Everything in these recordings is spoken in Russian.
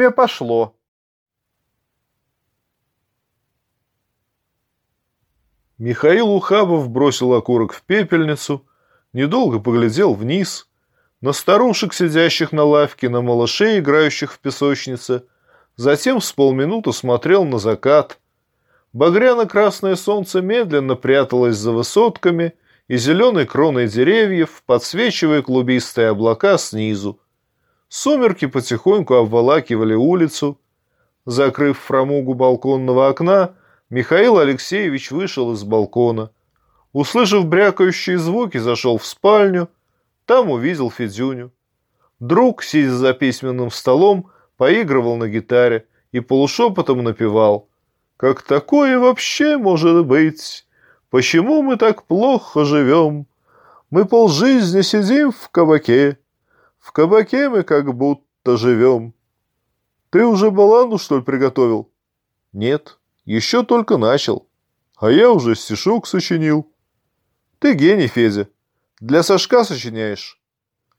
тебе пошло. Михаил Ухабов бросил окурок в пепельницу, недолго поглядел вниз, на старушек, сидящих на лавке, на малышей, играющих в песочнице, затем с полминуты смотрел на закат. Багряно-красное солнце медленно пряталось за высотками и зеленой кроной деревьев, подсвечивая клубистые облака снизу. Сумерки потихоньку обволакивали улицу. Закрыв фрамугу балконного окна, Михаил Алексеевич вышел из балкона. Услышав брякающие звуки, зашел в спальню. Там увидел Федюню. Друг, сидя за письменным столом, поигрывал на гитаре и полушепотом напевал. «Как такое вообще может быть? Почему мы так плохо живем? Мы полжизни сидим в кабаке. В кабаке мы как будто живем. Ты уже баланду, что ли, приготовил?» «Нет». Еще только начал. А я уже стишок сочинил. Ты гений, Федя. Для Сашка сочиняешь?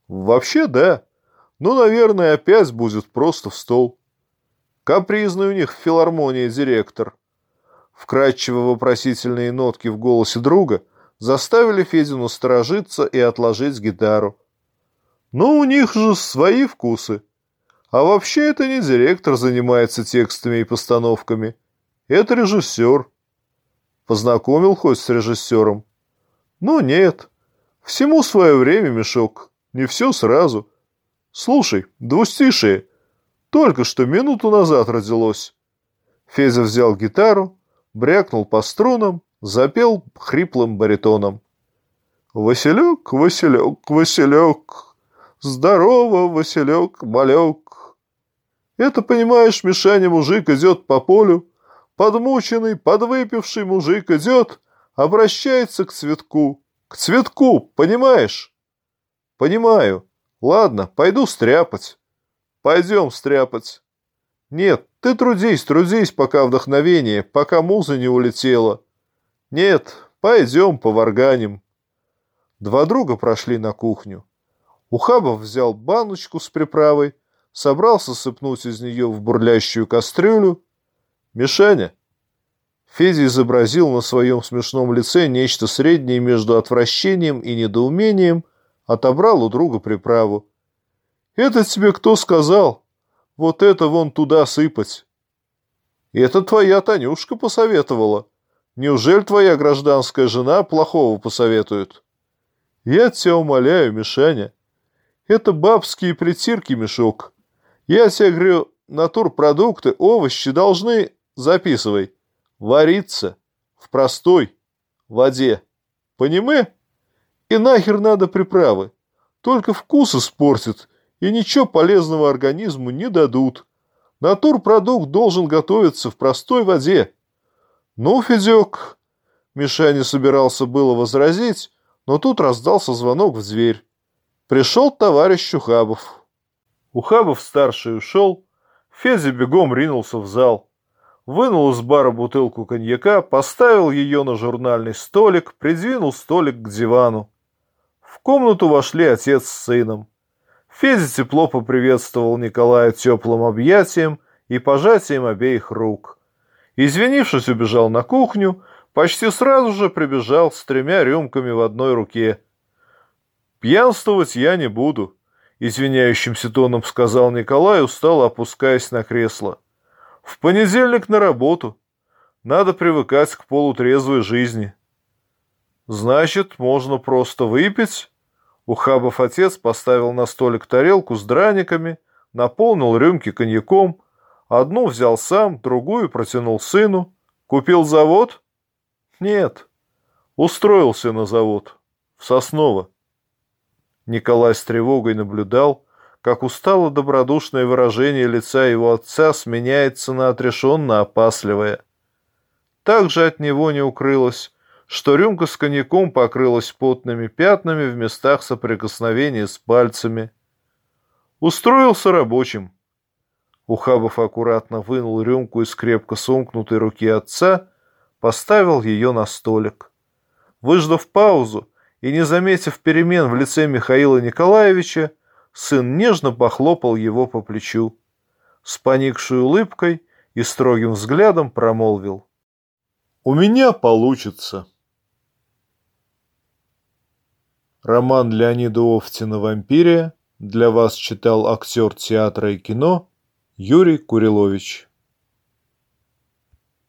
Вообще, да. Ну, наверное, опять будет просто в стол. Капризный у них в филармонии директор. Вкрадчиво вопросительные нотки в голосе друга заставили Федю насторожиться и отложить гитару. Ну, у них же свои вкусы. А вообще это не директор занимается текстами и постановками. Это режиссер. Познакомил хоть с режиссером? Ну, нет. Всему свое время, Мешок. Не все сразу. Слушай, двустишие. Только что минуту назад родилось. Федя взял гитару, брякнул по струнам, запел хриплым баритоном. «Василек, Василек, Василек, здорово, Василек, малек». Это, понимаешь, Мишаня мужик идет по полю, Подмученный, подвыпивший мужик идет, обращается к цветку. К цветку, понимаешь? Понимаю. Ладно, пойду стряпать. Пойдем стряпать. Нет, ты трудись, трудись, пока вдохновение, пока муза не улетела. Нет, пойдем поварганим. Два друга прошли на кухню. Ухабов взял баночку с приправой, собрался сыпнуть из нее в бурлящую кастрюлю, «Мишаня!» Федя изобразил на своем смешном лице нечто среднее между отвращением и недоумением, отобрал у друга приправу. «Это тебе кто сказал? Вот это вон туда сыпать!» «Это твоя Танюшка посоветовала. Неужели твоя гражданская жена плохого посоветует?» «Я тебя умоляю, Мишаня. Это бабские притирки, Мешок. Я тебе говорю, натурпродукты, овощи должны Записывай. Вариться в простой воде. Понимаешь? И нахер надо приправы. Только вкус испортит и ничего полезного организму не дадут. Натурпродукт должен готовиться в простой воде. Ну, Федек, Мишаня собирался было возразить, но тут раздался звонок в дверь. Пришел товарищ Ухабов. Ухабов-старший ушел, Федя бегом ринулся в зал вынул из бара бутылку коньяка, поставил ее на журнальный столик, придвинул столик к дивану. В комнату вошли отец с сыном. Федя тепло поприветствовал Николая теплым объятием и пожатием обеих рук. Извинившись, убежал на кухню, почти сразу же прибежал с тремя рюмками в одной руке. «Пьянствовать я не буду», — извиняющимся тоном сказал Николай, устало опускаясь на кресло. В понедельник на работу. Надо привыкать к полутрезвой жизни. Значит, можно просто выпить? Ухабов отец поставил на столик тарелку с драниками, наполнил рюмки коньяком, одну взял сам, другую протянул сыну. Купил завод? Нет. Устроился на завод. В Сосново. Николай с тревогой наблюдал, как устало добродушное выражение лица его отца сменяется на отрешенно опасливое. Также от него не укрылось, что рюмка с коньяком покрылась потными пятнами в местах соприкосновения с пальцами. Устроился рабочим. Ухабов аккуратно вынул рюмку из крепко сомкнутой руки отца, поставил ее на столик. Выждав паузу и не заметив перемен в лице Михаила Николаевича, Сын нежно похлопал его по плечу. с поникшей улыбкой и строгим взглядом промолвил. «У меня получится». Роман Леонида Овтина «Вампирия» для вас читал актер театра и кино Юрий Курилович.